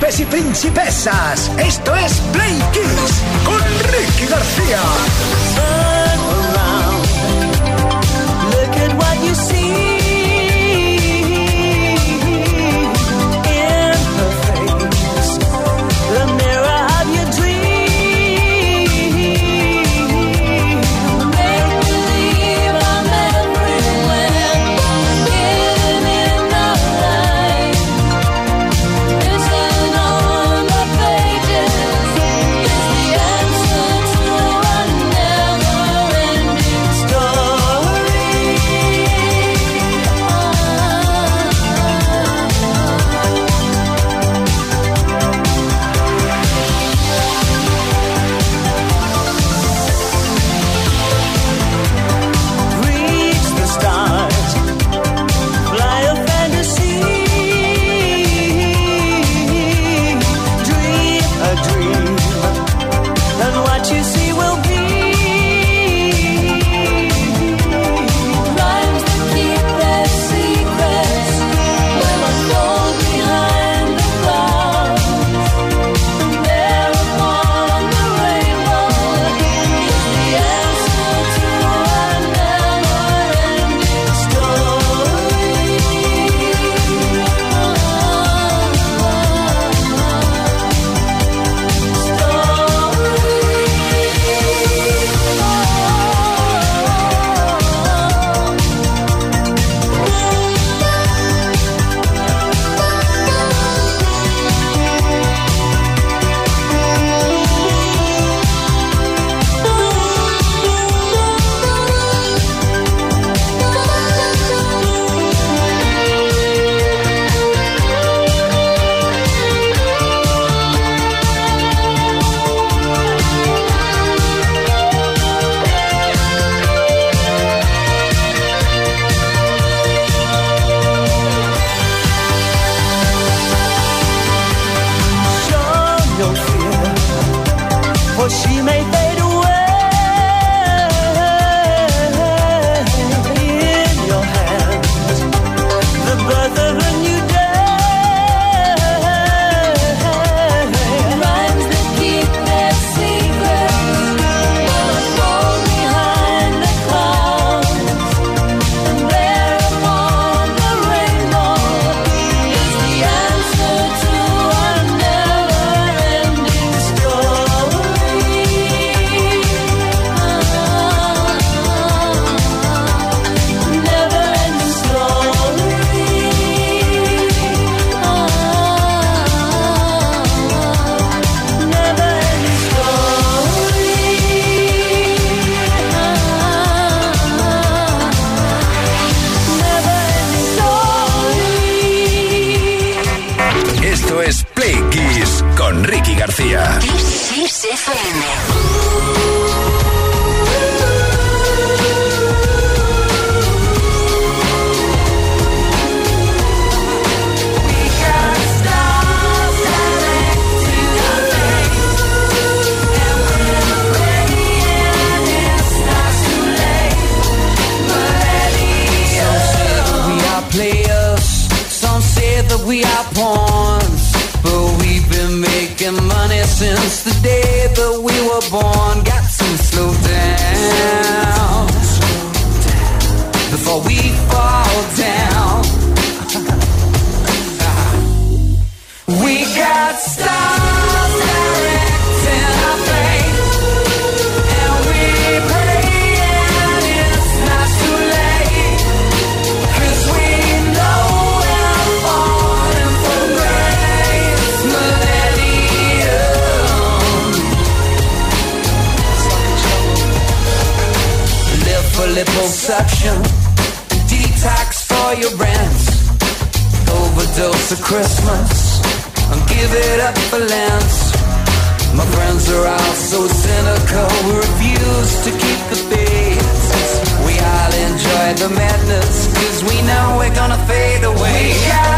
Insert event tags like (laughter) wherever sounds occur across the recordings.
príncipes y principesas. Esto es Play Kiss con Ricky García. Femme. the madness, cause we know we're gonna fade away.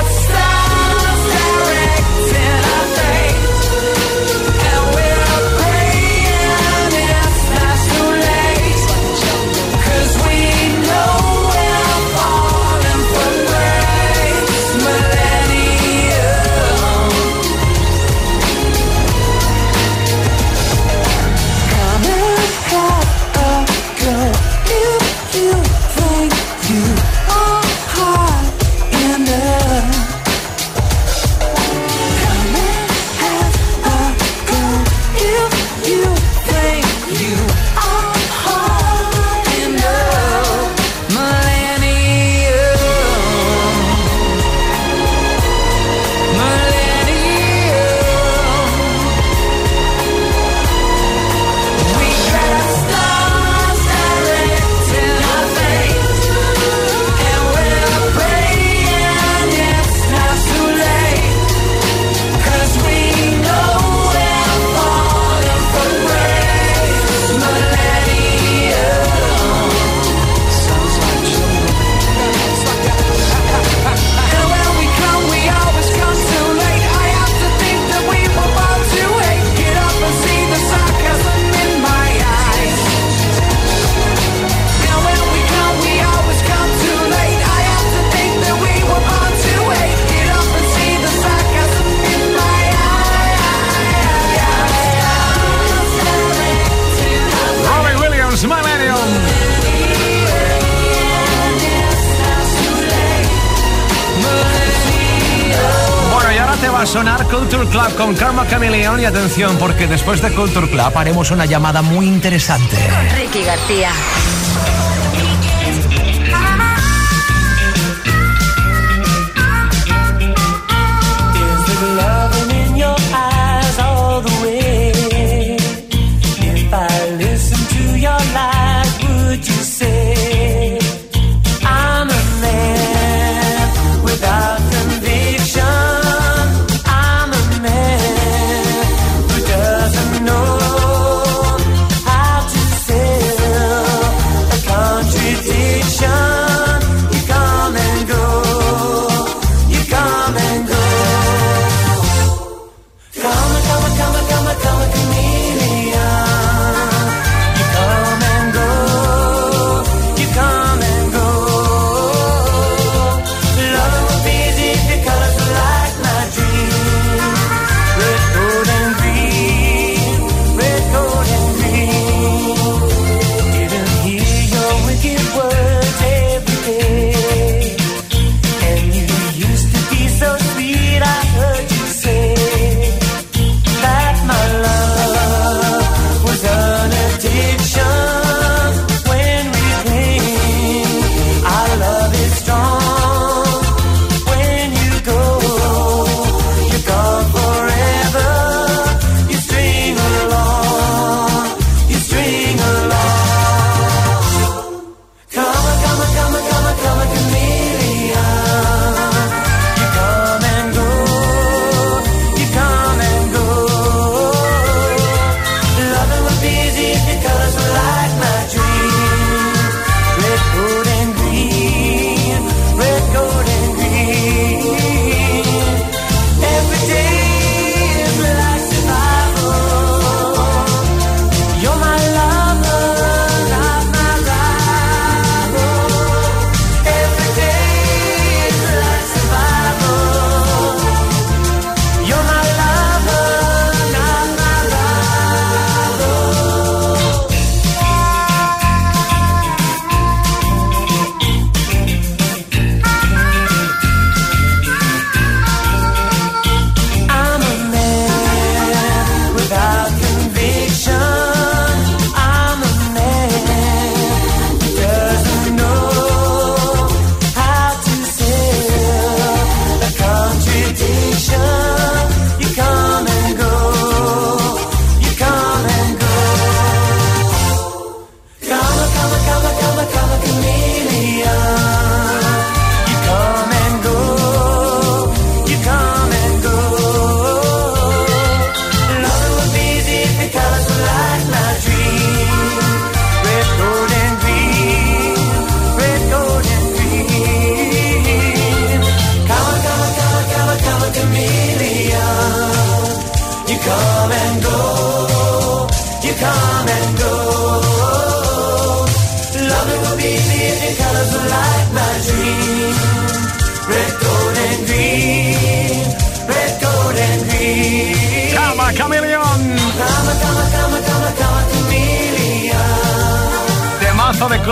Sonar Culture Club con Karma Chameleon y atención porque después de Culture Club haremos una llamada muy interesante. Ricky García.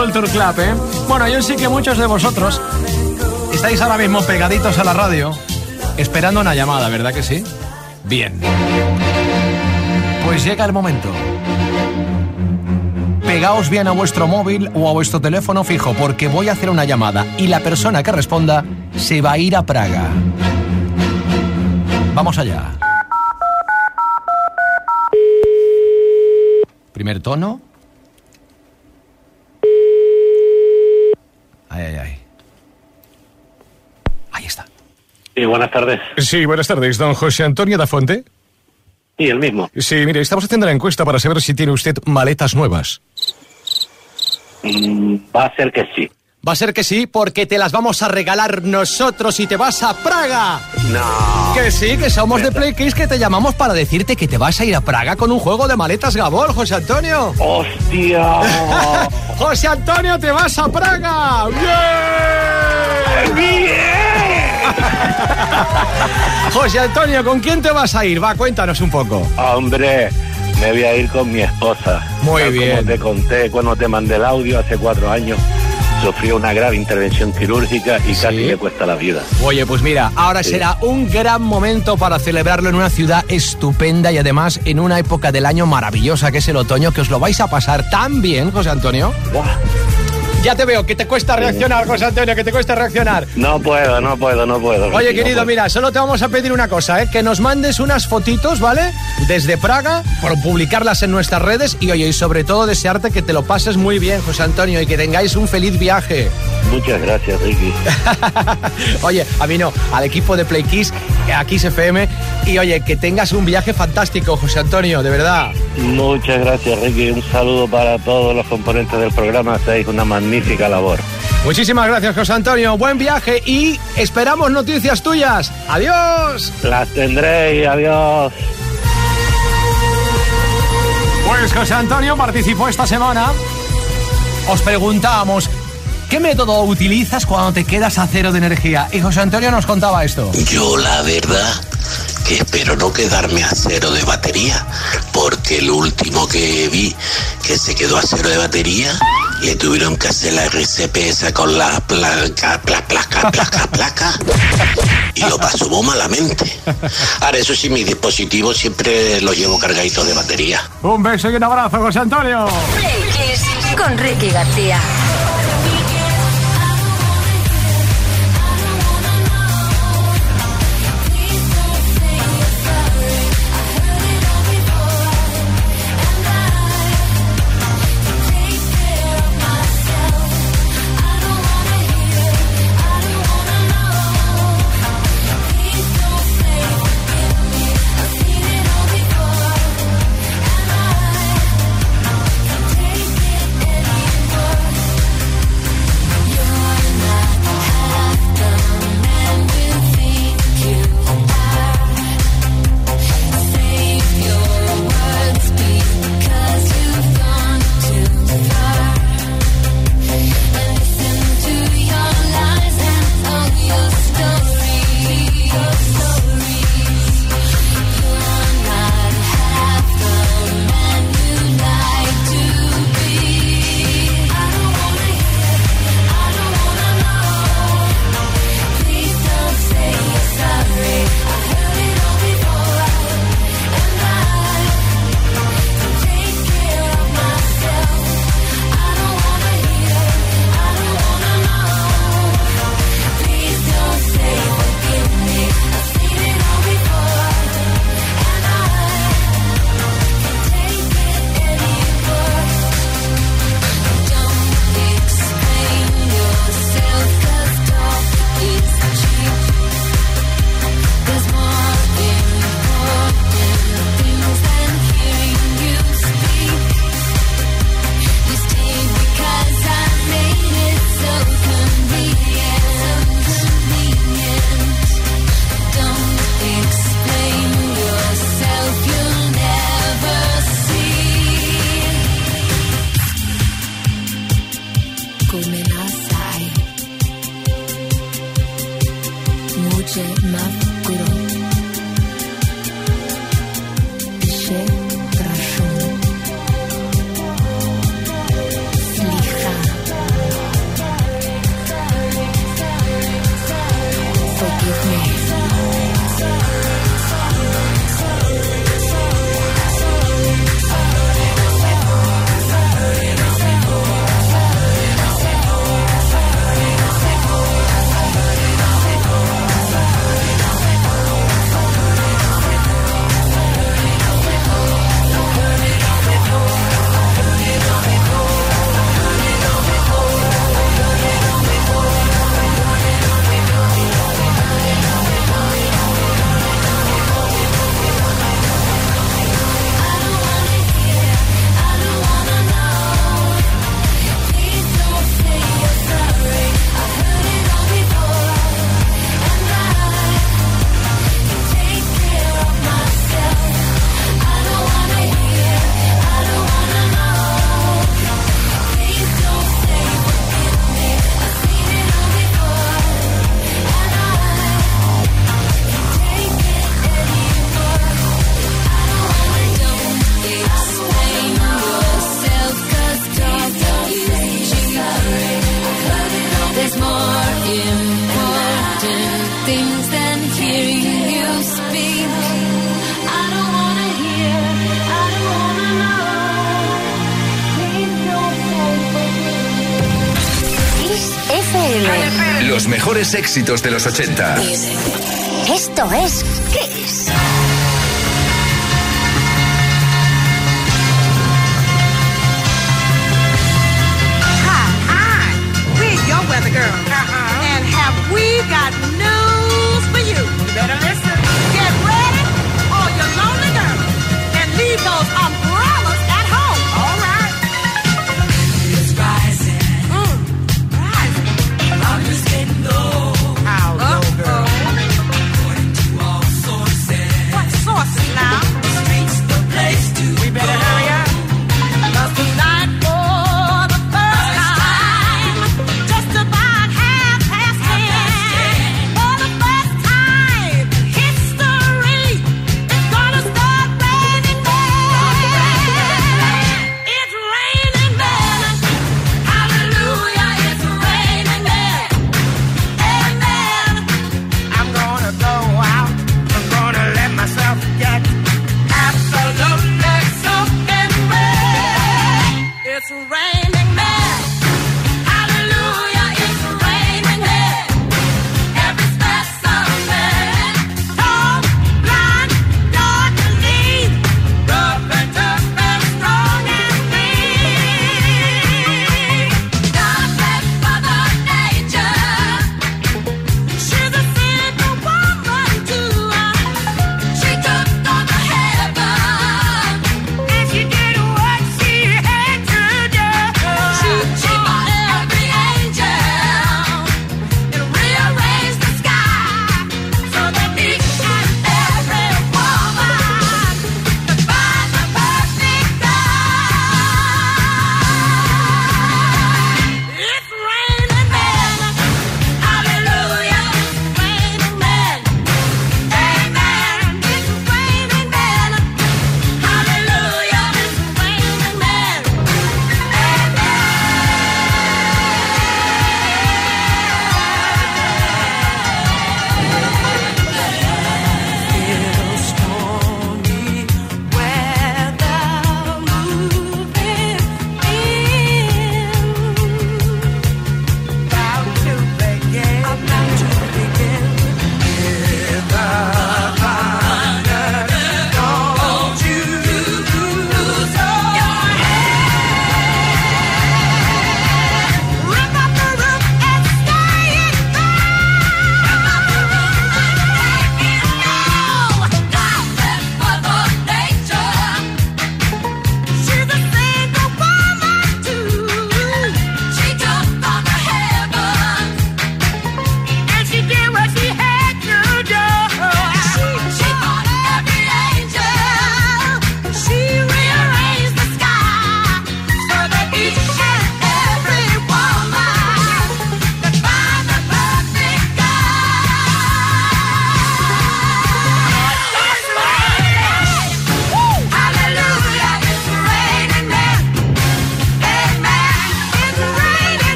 Culture Club, ¿eh? Bueno, yo sí que muchos de vosotros estáis ahora mismo pegaditos a la radio, esperando una llamada, ¿verdad que sí? Bien. Pues llega el momento. Pegaos bien a vuestro móvil o a vuestro teléfono fijo, porque voy a hacer una llamada y la persona que responda se va a ir a Praga. Vamos allá. Primer tono. Sí, buenas tardes. Sí, buenas tardes, don José Antonio da Fuente. Sí, el mismo. Sí, mire, estamos haciendo la encuesta para saber si tiene usted maletas nuevas. Mm, va a ser que sí. Va a ser que sí, porque te las vamos a regalar nosotros y te vas a Praga. No. Que sí, que somos de PlayKiss que te llamamos para decirte que te vas a ir a Praga con un juego de maletas Gabol, José Antonio. ¡Hostia! (laughs) José Antonio, te vas a Praga. ¡Bien! ¡Bien! (laughs) José Antonio, ¿con quién te vas a ir? Va, cuéntanos un poco. Hombre, me voy a ir con mi esposa. Muy bien. Como te conté cuando te mandé el audio hace cuatro años. sufrió una grave intervención quirúrgica y casi le cuesta la vida. Oye, pues mira, ahora será un gran momento para celebrarlo en una ciudad estupenda y además en una época del año maravillosa que es el otoño, que os lo vais a pasar tan bien, José Antonio. Buah. Ya te veo, que te cuesta reaccionar, José Antonio, que te cuesta reaccionar. No puedo, no puedo, no puedo. Oye, no querido, puedo. mira, solo te vamos a pedir una cosa, ¿eh? que nos mandes unas fotitos, ¿vale? Desde Praga, por publicarlas en nuestras redes y, oye, y sobre todo desearte que te lo pases muy bien, José Antonio, y que tengáis un feliz viaje. Muchas gracias, Ricky. (laughs) oye, a mí no, al equipo de Play Kiss, a Kiss FM, y oye, que tengas un viaje fantástico, José Antonio, de verdad. Muchas gracias, Ricky. Un saludo para todos los componentes del programa. Hacéis una magnífica labor. Muchísimas gracias, José Antonio, buen viaje y esperamos noticias tuyas. ¡Adiós! Las tendréis. Adiós. Pues José Antonio participó esta semana. Os preguntábamos, ¿qué método utilizas cuando te quedas a cero de energía? Y José Antonio nos contaba esto. Yo la verdad que espero no quedarme a cero de batería, porque el último que vi que se quedó a cero de batería, le tuvieron que hacer la RCP esa con la placa, placa, placa, placa, placa, y lo pasó muy malamente. Ahora, eso sí, mi dispositivo siempre lo llevo cargadito de batería. Un beso y un abrazo, José Antonio. Play Kiss con Ricky García. éxitos de los 80. Esto es Kiss. Girl.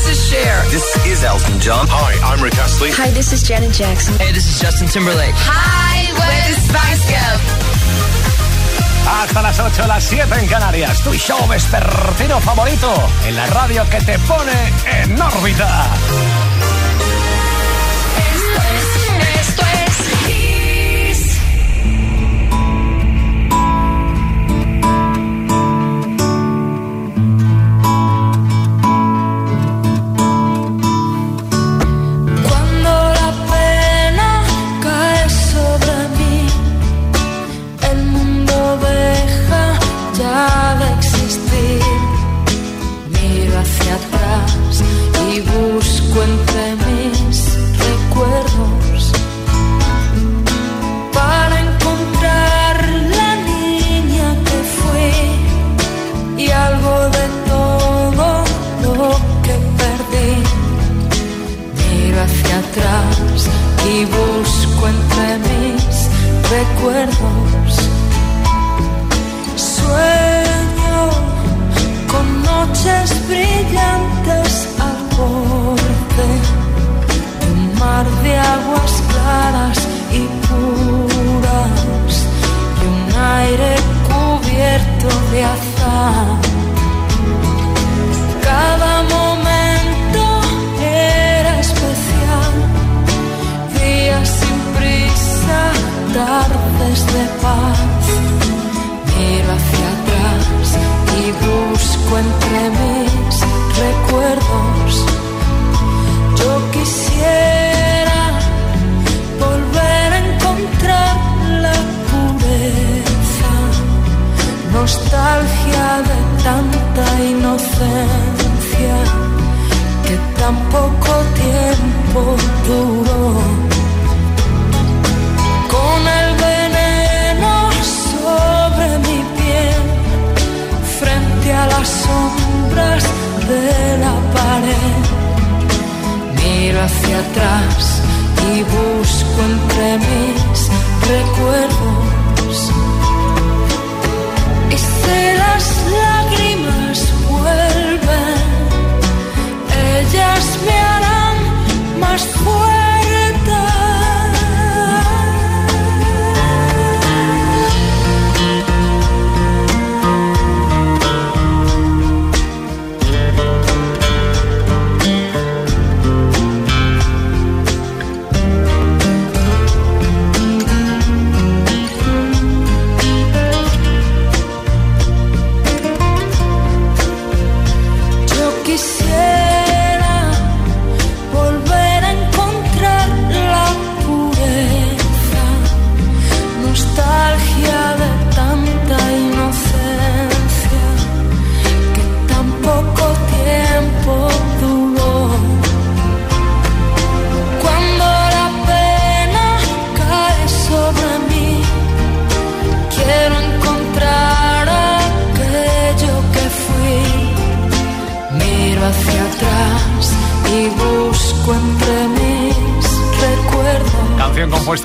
This is Cher. This is Elton John. Hi, I'm Rick Astley. Hi, this is Janet Jackson. Hey, this is Justin Timberlake. Hi, we're the Spice Girls. Hasta las 8, las 7 en Canarias, tu show vespertino favorito en la radio que te pone en órbita. Recuerdos. Sueño con noches brillantes al borde de un mar de aguas claras y puras y un aire cubierto de azar. Tardes de paz. Miro hacia atrás y busco entre mis recuerdos. Yo quisiera volver a encontrar la pureza, nostalgia de tanta inocencia que tan poco tiempo duró. Hacia atrás y busco entre mis recuerdos. Y si las lágrimas vuelven, ellas me harán más fuerte.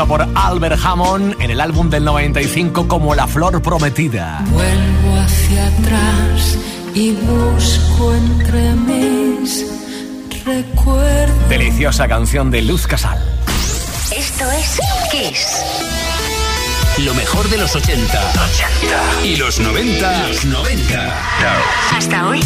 Compuesta por Albert Hammond en el álbum del 95 como La Flor Prometida. Vuelvo hacia atrás y busco entre mis recuerdos. Deliciosa canción de Luz Casal. Esto es Kiss. Lo mejor de los 80. Y los 90. Los 90. Hasta hoy.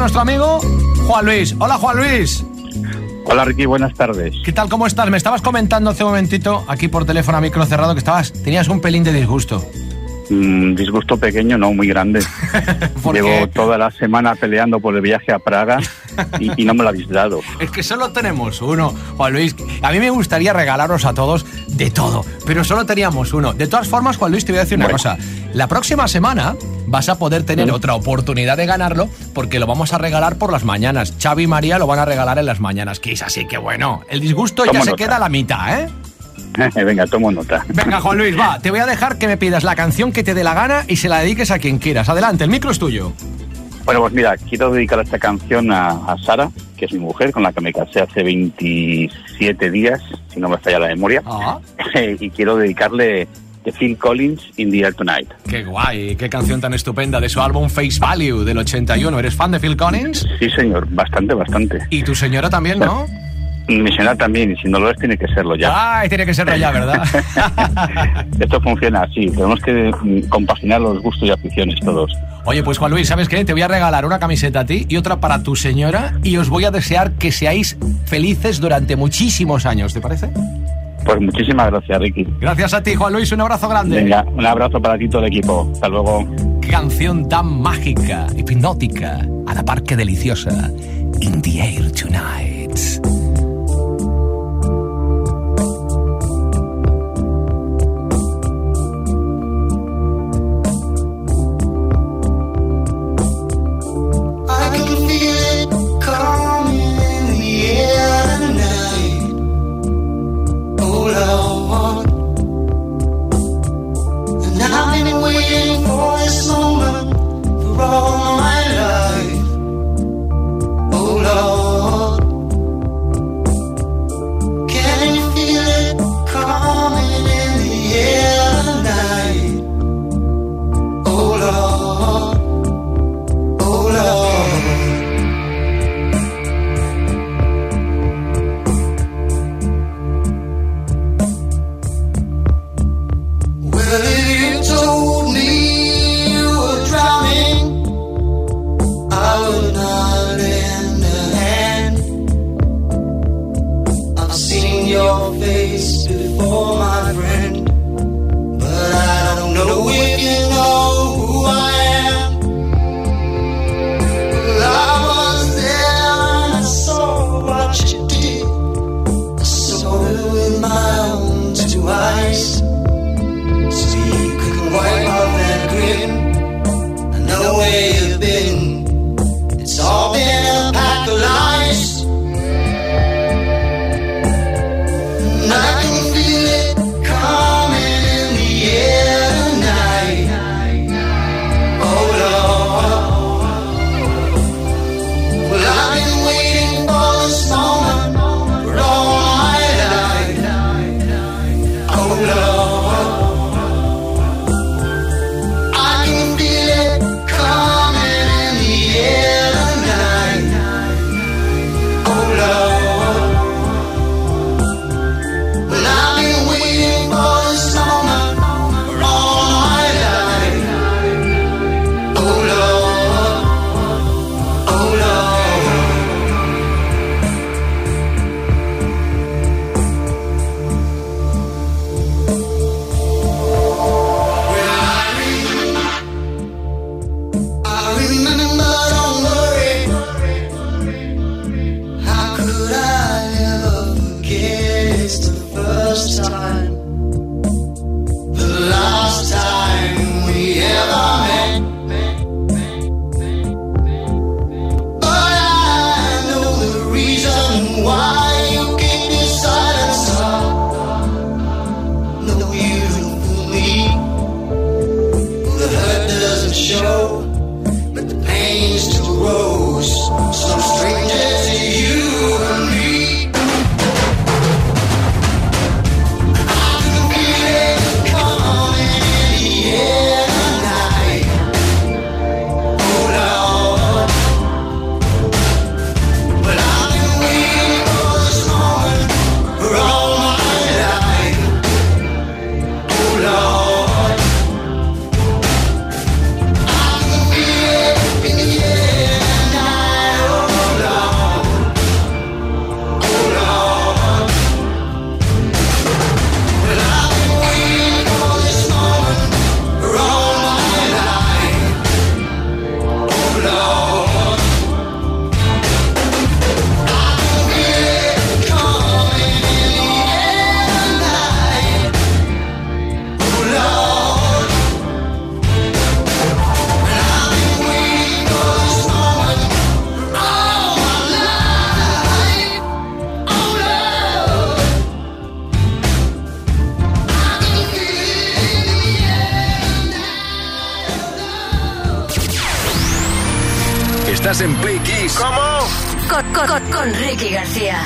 Nuestro amigo Juan Luis. Hola, Juan Luis. Hola Ricky, buenas tardes. ¿Qué tal? ¿Cómo estás? Me estabas comentando hace un momentito, aquí por teléfono a micro cerrado, que estabas, tenías un pelín de disgusto. Mm, disgusto pequeño, no muy grande. (laughs) ¿Por Llevo qué? toda la semana peleando por el viaje a Praga y, y no me lo habéis dado. (laughs) Es que solo tenemos uno, Juan Luis. A mí me gustaría regalaros a todos de todo, pero solo teníamos uno. De todas formas, Juan Luis, te voy a decir una Bueno. cosa. La próxima semana vas a poder tener otra oportunidad de ganarlo porque lo vamos a regalar por las mañanas. Xavi y María lo van a regalar en las mañanas, que es así que bueno. El disgusto ya se queda a la mitad, ¿eh? (laughs) Venga, tomo nota. Venga, Juan Luis, va. Te voy a dejar que me pidas la canción que te dé la gana y se la dediques a quien quieras. Adelante, el micro es tuyo. Bueno, pues mira, quiero dedicar esta canción a, a Sara, que es mi mujer, con la que me casé hace 27 días, si no me falla la memoria. Ah, (laughs) y quiero dedicarle de Phil Collins, In the Air Tonight. qué guay, qué canción tan estupenda de su álbum Face Value del 81. ¿Eres fan de Phil Collins? Sí, señor, bastante, bastante. Y tu señora también, ¿no? Mi señora también, y si no lo es, tiene que serlo ya. Ay, tiene que serlo ya, ¿verdad? (laughs) Esto funciona así, tenemos que compaginar los gustos y aficiones todos. Oye, pues Juan Luis, ¿sabes qué? Te voy a regalar una camiseta a ti y otra para tu señora y os voy a desear que seáis felices durante muchísimos años, ¿te parece? Pues muchísimas gracias, Ricky. Gracias a ti, Juan Luis, un abrazo grande. Venga, un abrazo para ti todo el equipo. Hasta luego. Qué canción tan mágica, hipnótica, a la par que deliciosa. in the air tonight. Con, Ricky García.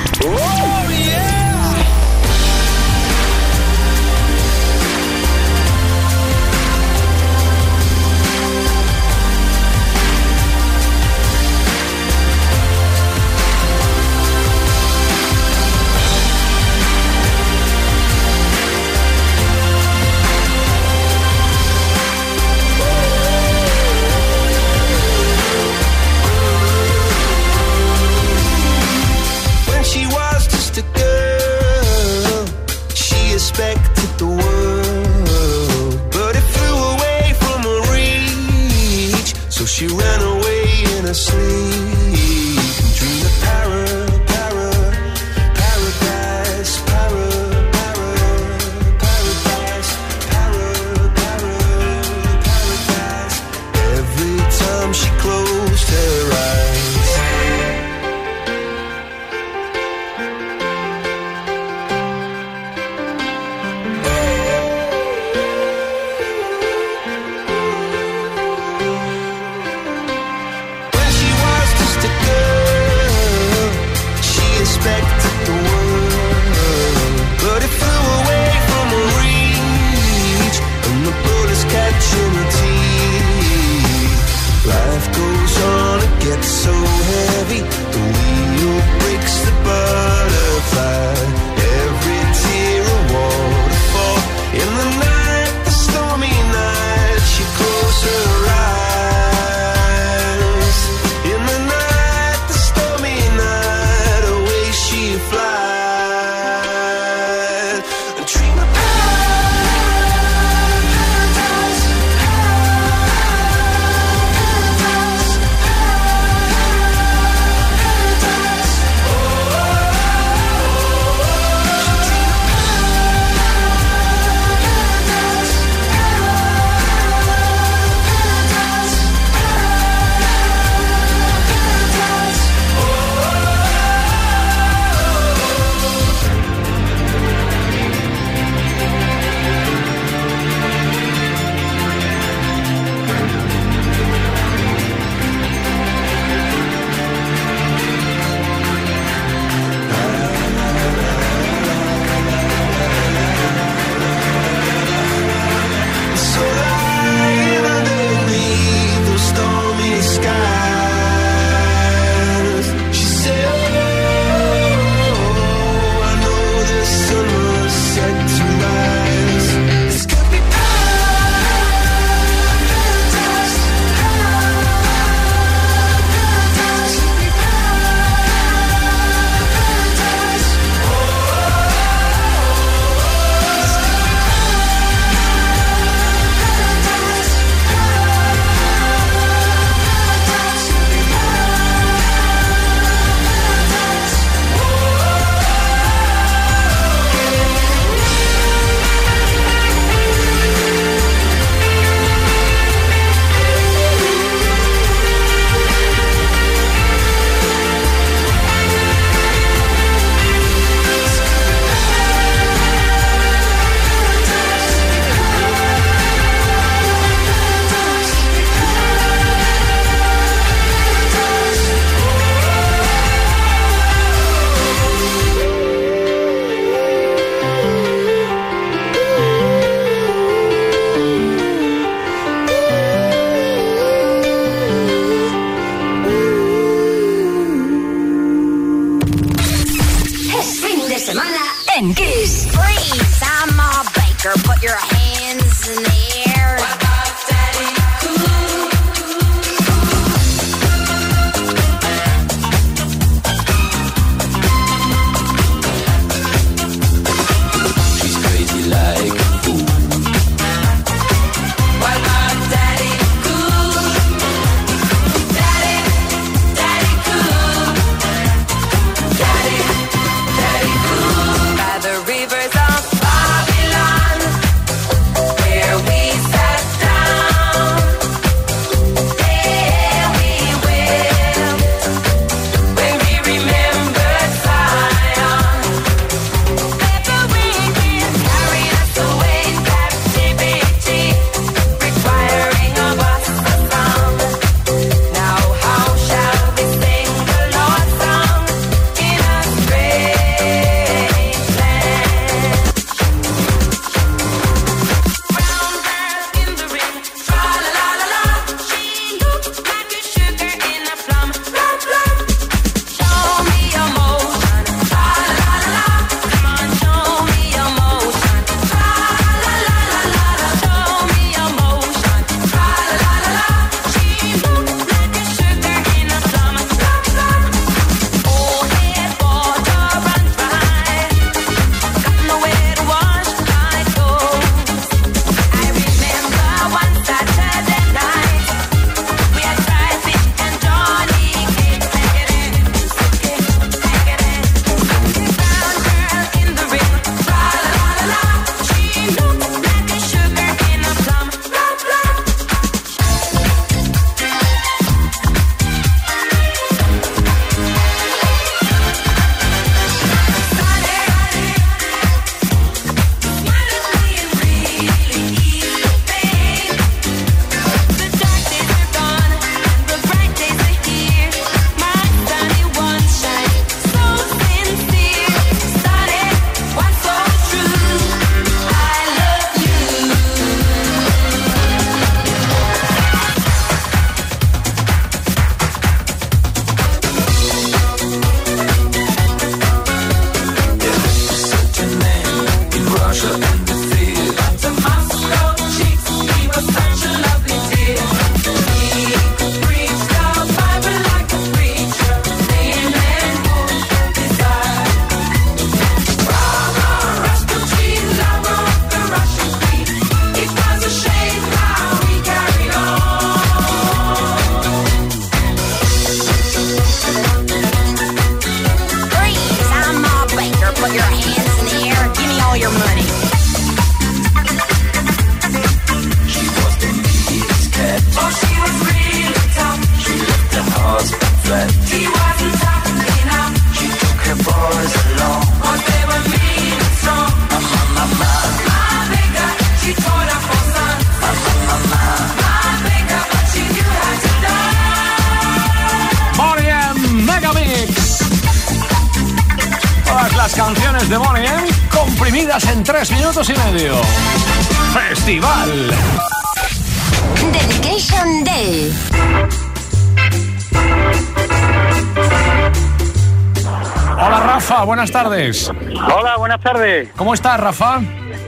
Rafa, buenas tardes. Hola, buenas tardes. ¿Cómo estás, Rafa?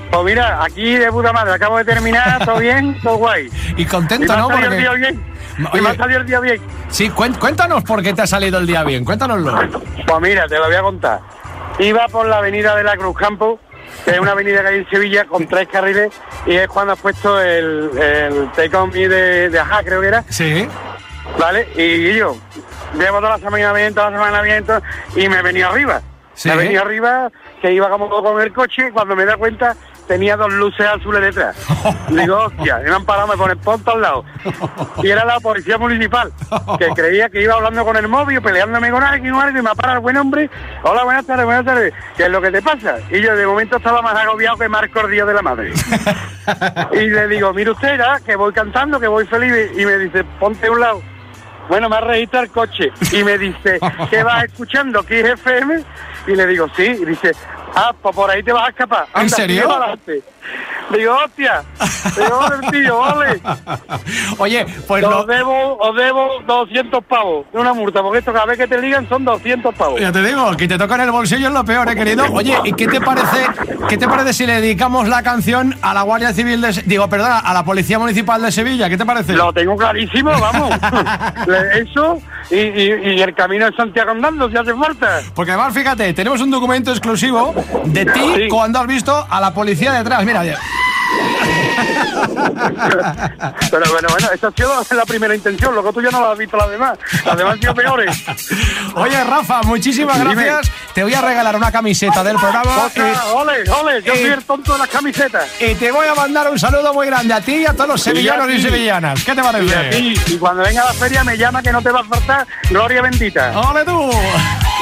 Pues mira, aquí de puta madre, acabo de terminar, (laughs) todo bien, todo guay. Y contento, ¿no? Porque- el día bien. Y Oye. me ha salido el día bien. Sí, cuéntanos por qué te ha salido el día bien, cuéntanoslo. Pues mira, te lo voy a contar. Iba por la avenida de la Cruz Campo, que es una avenida que hay en Sevilla con tres carriles, y es cuando has puesto el, el Take On Me de, de Ajá, creo que era. Sí. ¿Vale? Y yo llevo toda la semana bien, toda la semana bien, to- y me venía arriba. Sí. Me venía arriba, que iba como con el coche, y cuando me da cuenta tenía dos luces azules detrás. (laughs) Digo, hostia, me han parado, me ponen ponto al lado. Y era la policía municipal, que (laughs) creía que iba hablando con el móvil, peleándome con alguien o algo, y me ha parado el buen hombre. Hola, buenas tardes, buenas tardes. ¿Qué es lo que te pasa? Y yo de momento estaba más agobiado que Marco el Día de la Madre. (laughs) Y le digo, mire usted, ¿ah? que voy cantando, que voy feliz. Y me dice, ponte a un lado. Bueno, me ha registrado el coche. Y me dice, (laughs) ¿qué vas escuchando? ¿Qué es FM? Y le digo, sí. Y dice, ah, pues por ahí te vas a escapar. ¿En serio? Digo, hostia. Digo, "Ole, tío, vale. (laughs) Oye, pues os lo- debo, os debo 200 pavos de una multa, porque esto cada vez que te ligan son 200 pavos. Ya te digo, que te toca en el bolsillo es lo peor, ¿eh, querido? Oye, ¿y qué te parece, qué te parece si le dedicamos la canción a la Guardia Civil de... Digo, perdona, a la Policía Municipal de Sevilla? ¿Qué te parece? Lo tengo clarísimo, vamos. (laughs) Eso y, y- y el camino de Santiago andando, si hace falta. Porque además, fíjate, tenemos un documento exclusivo de ti Sí. cuando has visto a la policía detrás. Mira, oye. Pero bueno, bueno, esa ha sido la primera intención, lo que tú ya no lo has visto las demás. Las demás han sido peores. Oye, Rafa, muchísimas Dime. gracias. Te voy a regalar una camiseta del programa. Otra, ole, ole, yo soy el tonto de las camisetas. Y te voy a mandar un saludo muy grande a ti y a todos los sevillanos y, sevillanas. ¿Qué te Y a parece? ti, y cuando venga a la feria me llama que no te va a faltar gloria bendita. ¡Ole tú!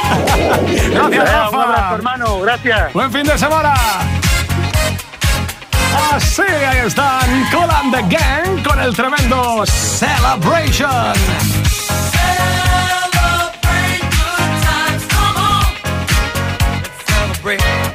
Gracias, Venga, Un abrazo, Rafa. hermano, gracias. Buen fin de semana. Así, ahí están Cool and the Gang con el tremendo Celebration. Celebrate. Celebrate